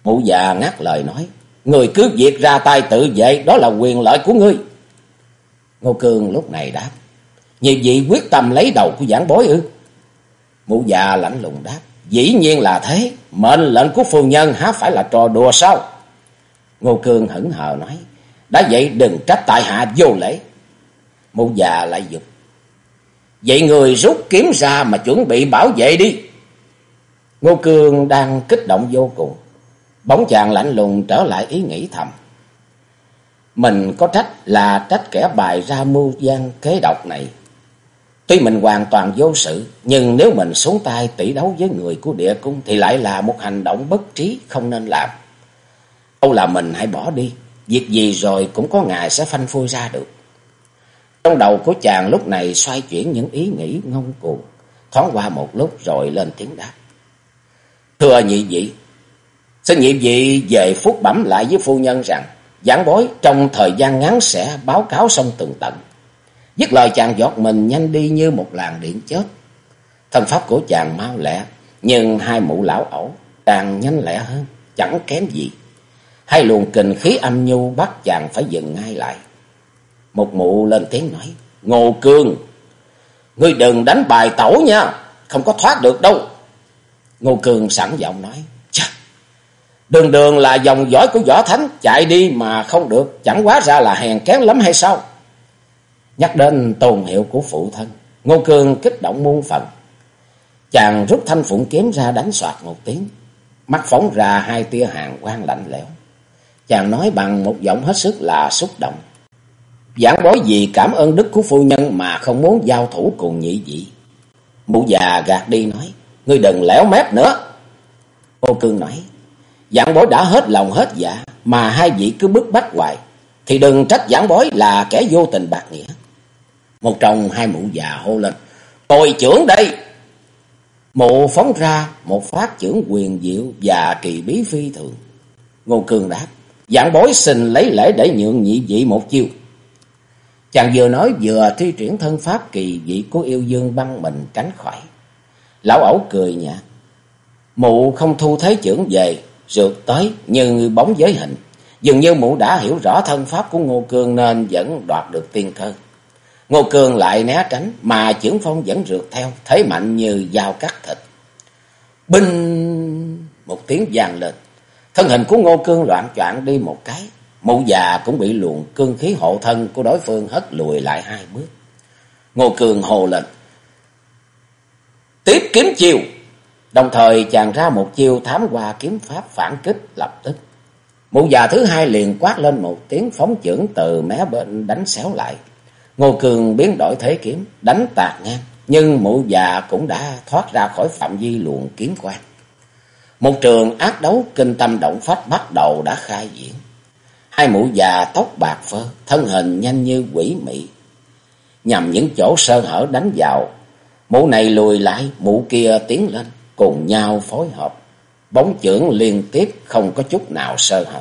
Mụ già ngắt lời nói. Người cứ việc ra tay tự vệ, đó là quyền lợi của ngươi. Ngô Cương lúc này đáp. Nhị vị quyết tâm lấy đầu của giảng bối ư? Mụ già lạnh lùng đáp. Dĩ nhiên là thế, mệnh lệnh của phu nhân há phải là trò đùa sao? Ngô Cương hững hờ nói. Đã vậy đừng trách tại hạ vô lễ. Mụ già lại dục. Vậy người rút kiếm ra mà chuẩn bị bảo vệ đi. Ngô Cương đang kích động vô cùng. Bóng chàng lạnh lùng trở lại ý nghĩ thầm. Mình có trách là trách kẻ bài ra mưu gian kế độc này. Tuy mình hoàn toàn vô sự, nhưng nếu mình xuống tay tỷ đấu với người của địa cung thì lại là một hành động bất trí không nên làm. Âu là mình hãy bỏ đi, việc gì rồi cũng có ngày sẽ phanh phui ra được. Trong đầu của chàng lúc này xoay chuyển những ý nghĩ ngông cuồng, thoáng qua một lúc rồi lên tiếng đáp. Thưa nhị vị, xin nhị vị về phút bẩm lại với phu nhân rằng, giảng bối trong thời gian ngắn sẽ báo cáo xong tường tận. Dứt lời chàng giọt mình nhanh đi như một làn điện chết. Thân pháp của chàng mau lẹ, nhưng hai mụ lão ẩu càng nhanh lẹ hơn, chẳng kém gì. Hai luồng kình khí âm nhu bắt chàng phải dừng ngay lại. Một mụ lên tiếng nói, Ngô Cương, ngươi đừng đánh bài tẩu nha, không có thoát được đâu. Ngô Cương sẵn giọng nói, Chà, đường đường là dòng dõi của võ thánh, chạy đi mà không được, chẳng quá ra là hèn kém lắm hay sao? Nhắc đến tôn hiệu của phụ thân, Ngô Cương kích động muôn phần. Chàng rút thanh phụng kiếm ra đánh soạt một tiếng, mắt phóng ra hai tia hàng quang lạnh lẽo. Chàng nói bằng một giọng hết sức là xúc động. Giảng bối gì cảm ơn đức của phu nhân mà không muốn giao thủ cùng nhị vị. Mụ già gạt đi nói, ngươi đừng lẻo mép nữa. Cô cương nói, giảng bối đã hết lòng hết dạ, mà hai vị cứ bức bách hoài, thì đừng trách giảng bối là kẻ vô tình bạc nghĩa. Một trong hai mụ già hô lên, tôi trưởng đây. Mụ phóng ra một phát trưởng quyền diệu và kỳ bí phi thường. Ngô Cương đáp, giảng bối xin lấy lễ để nhượng nhị vị một chiêu. Chàng vừa nói vừa thi triển thân pháp kỳ dị của yêu dương băng mình tránh khỏi. Lão ẩu cười nhạt. Mụ không thu thế trưởng về, rượt tới như bóng giới hình. Dường như mụ đã hiểu rõ thân pháp của Ngô Cương nên vẫn đoạt được tiên cơ. Ngô Cương lại né tránh mà trưởng phong vẫn rượt theo, thế mạnh như dao cắt thịt. Binh! Một tiếng vang lên. Thân hình của Ngô Cương loạn choạng đi một cái. Mụ già cũng bị luồng cương khí hộ thân của đối phương hất lùi lại hai bước. Ngô Cường hồ lệnh Tiếp kiếm chiêu. Đồng thời chàng ra một chiêu thám qua kiếm pháp phản kích lập tức. Mụ già thứ hai liền quát lên một tiếng phóng chưởng từ mé bên đánh xéo lại. Ngô Cường biến đổi thế kiếm, đánh tạt ngang, nhưng mụ già cũng đã thoát ra khỏi phạm vi luồng kiếm quan. Một trường ác đấu kinh tâm động phách bắt đầu đã khai diễn. Hai mụ già tóc bạc phơ, thân hình nhanh như quỷ mị. Nhằm những chỗ sơ hở đánh vào, mụ này lùi lại, mụ kia tiến lên, cùng nhau phối hợp. Bóng trưởng liên tiếp không có chút nào sơ hở.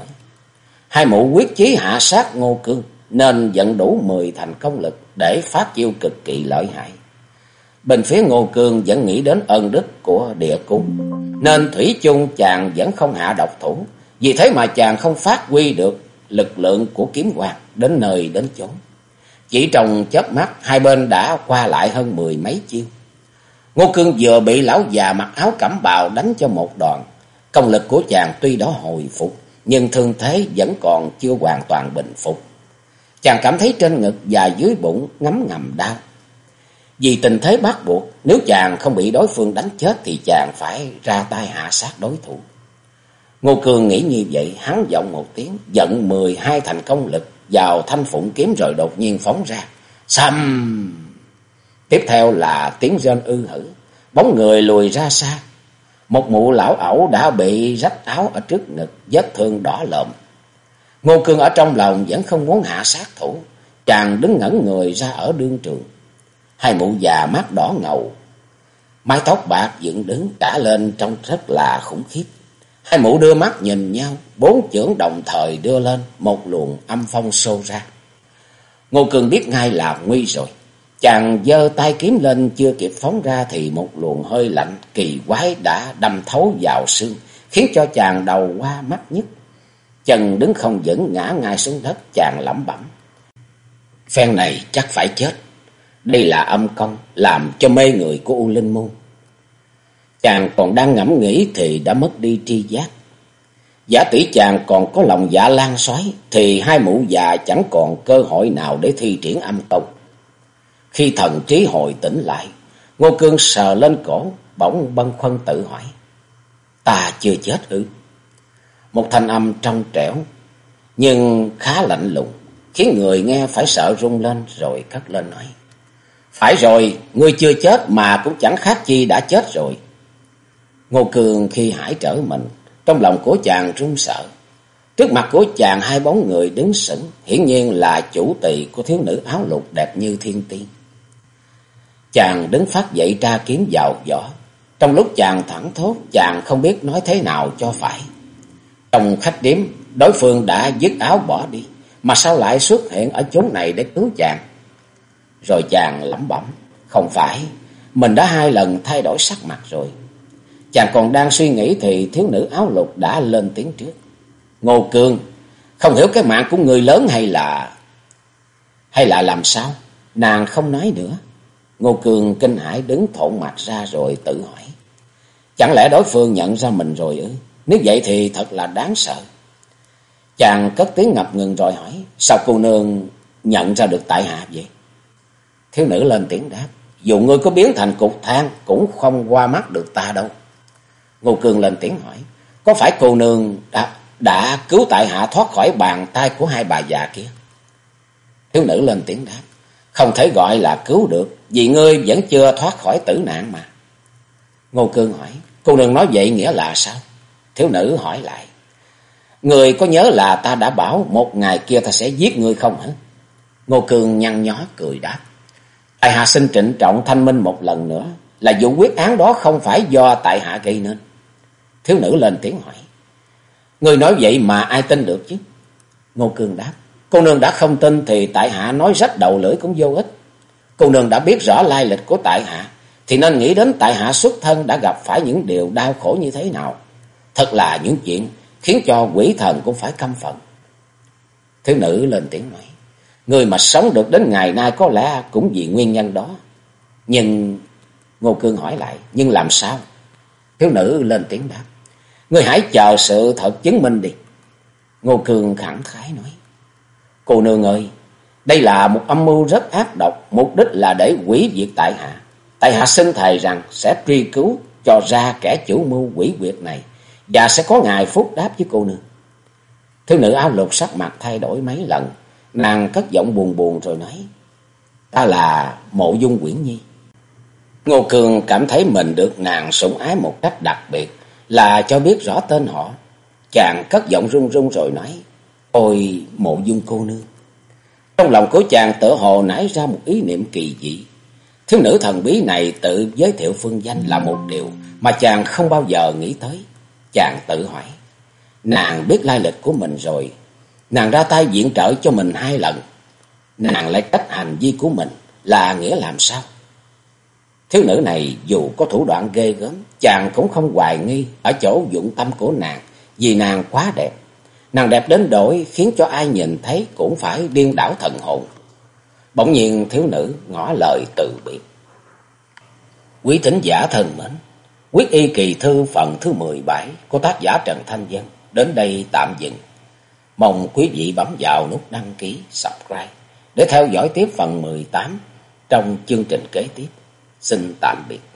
Hai mụ quyết chí hạ sát ngô cương, nên dẫn đủ mười thành công lực để phát chiêu cực kỳ lợi hại. Bên phía Ngô Cương vẫn nghĩ đến ân đức của địa cung, nên Thủy chung chàng vẫn không hạ độc thủ, vì thế mà chàng không phát huy được lực lượng của kiếm hoàng đến nơi đến chốn. Chỉ trong chớp mắt, hai bên đã qua lại hơn mười mấy chiêu. Ngô Cương vừa bị lão già mặc áo cẩm bào đánh cho một đòn. Công lực của chàng tuy đó hồi phục, nhưng thương thế vẫn còn chưa hoàn toàn bình phục. Chàng cảm thấy trên ngực và dưới bụng ngấm ngầm đau. Vì tình thế bắt buộc, nếu chàng không bị đối phương đánh chết thì chàng phải ra tay hạ sát đối thủ. Ngô Cường nghĩ như vậy, hắn giọng một tiếng, giận mười hai thành công lực vào thanh phụng kiếm rồi đột nhiên phóng ra. Xăm! Tiếp theo là tiếng rên ư hử, bóng người lùi ra xa. Một mụ lão ẩu đã bị rách áo ở trước ngực, vết thương đỏ lợm. Ngô Cương ở trong lòng vẫn không muốn hạ sát thủ, chàng đứng ngẩn người ra ở đương trường. Hai mụ già mắt đỏ ngầu, mái tóc bạc dựng đứng cả lên trông rất là khủng khiếp. Hai mụ đưa mắt nhìn nhau, bốn chưởng đồng thời đưa lên, một luồng âm phong xô ra. Ngô Cường biết ngay là nguy rồi. Chàng giơ tay kiếm lên chưa kịp phóng ra thì một luồng hơi lạnh kỳ quái đã đâm thấu vào xương, khiến cho chàng đầu qua mắt nhức. Chân đứng không vững ngã ngay xuống đất, chàng lẩm bẩm. Phen này chắc phải chết. Đây là âm công, làm cho mê người của U Linh Môn. Chàng còn đang ngẫm nghĩ thì đã mất đi tri giác. Giả tỷ chàng còn có lòng dạ lan xoáy, thì hai mụ già chẳng còn cơ hội nào để thi triển âm công. Khi thần trí hồi tỉnh lại, Ngô Cương sờ lên cổ, bỗng băng khoăn tự hỏi. Ta chưa chết ư? Một thanh âm trong trẻo, nhưng khá lạnh lùng, khiến người nghe phải sợ rung lên rồi cất lên nói. Phải rồi, ngươi chưa chết mà cũng chẳng khác chi đã chết rồi. Ngô Cường khi hải trở mình, trong lòng của chàng run sợ. Trước mặt của chàng hai bóng người đứng sững, hiển nhiên là chủ tỳ của thiếu nữ áo lục đẹp như thiên tiên. Chàng đứng phát dậy tra kiếm vào vỏ. Trong lúc chàng thẳng thốt, chàng không biết nói thế nào cho phải. Trong khách điếm, đối phương đã dứt áo bỏ đi, mà sao lại xuất hiện ở chốn này để cứu chàng? Rồi chàng lẩm bẩm, không phải, mình đã hai lần thay đổi sắc mặt rồi. Chàng còn đang suy nghĩ thì thiếu nữ áo lục đã lên tiếng trước. Ngô Cương, không hiểu cái mạng của người lớn hay là... Hay là làm sao? Nàng không nói nữa. Ngô Cương kinh hãi đứng thộn mặt ra rồi tự hỏi. Chẳng lẽ đối phương nhận ra mình rồi ư? Nếu vậy thì thật là đáng sợ. Chàng cất tiếng ngập ngừng rồi hỏi. Sao cô nương nhận ra được tại hạ vậy? Thiếu nữ lên tiếng đáp. Dù ngươi có biến thành cục than cũng không qua mắt được ta đâu. Ngô Cương lên tiếng hỏi. Có phải cô nương đã, đã cứu tại hạ thoát khỏi bàn tay của hai bà già kia? Thiếu nữ lên tiếng đáp. Không thể gọi là cứu được, vì ngươi vẫn chưa thoát khỏi tử nạn mà. Ngô Cương hỏi, cô nương nói vậy nghĩa là sao? Thiếu nữ hỏi lại, người có nhớ là ta đã bảo một ngày kia ta sẽ giết ngươi không hả? Ngô Cương nhăn nhó cười đáp, tại hạ xin trịnh trọng thanh minh một lần nữa, là vụ quyết án đó không phải do tại hạ gây nên. Thiếu nữ lên tiếng hỏi, người nói vậy mà ai tin được chứ? Ngô Cương đáp, Cô nương đã không tin thì tại hạ nói rách đầu lưỡi cũng vô ích. Cô nương đã biết rõ lai lịch của tại hạ, thì nên nghĩ đến tại hạ xuất thân đã gặp phải những điều đau khổ như thế nào. Thật là những chuyện khiến cho quỷ thần cũng phải căm phận. Thiếu nữ lên tiếng nói, người mà sống được đến ngày nay có lẽ cũng vì nguyên nhân đó. Nhưng, Ngô Cương hỏi lại, nhưng làm sao? Thiếu nữ lên tiếng đáp, người hãy chờ sự thật chứng minh đi. Ngô Cương khẳng khái nói, Cô nương ơi, đây là một âm mưu rất ác độc, mục đích là để quỷ diệt tại hạ. Tại hạ xin thầy rằng sẽ truy cứu cho ra kẻ chủ mưu quỷ quyệt này và sẽ có ngài phúc đáp với cô nương. Thiếu nữ áo lục sắc mặt thay đổi mấy lần, nàng cất giọng buồn buồn rồi nói, ta là mộ dung quyển nhi. Ngô Cường cảm thấy mình được nàng sủng ái một cách đặc biệt, là cho biết rõ tên họ. Chàng cất giọng run run rồi nói, Ôi mộ dung cô nương. Trong lòng của chàng tự hồ nảy ra một ý niệm kỳ dị. Thiếu nữ thần bí này tự giới thiệu phương danh là một điều mà chàng không bao giờ nghĩ tới. Chàng tự hỏi. Nàng biết lai lịch của mình rồi. Nàng ra tay diện trợ cho mình hai lần. Nàng lại cách hành vi của mình là nghĩa làm sao? Thiếu nữ này dù có thủ đoạn ghê gớm, chàng cũng không hoài nghi ở chỗ dụng tâm của nàng vì nàng quá đẹp. Nàng đẹp đến đổi khiến cho ai nhìn thấy cũng phải điên đảo thần hồn. Bỗng nhiên thiếu nữ ngỏ lời từ biệt. Quý thính giả thân mến, quyết y kỳ thư phần thứ 17 của tác giả Trần Thanh Dân đến đây tạm dừng. Mong quý vị bấm vào nút đăng ký, subscribe để theo dõi tiếp phần 18 trong chương trình kế tiếp. Xin tạm biệt.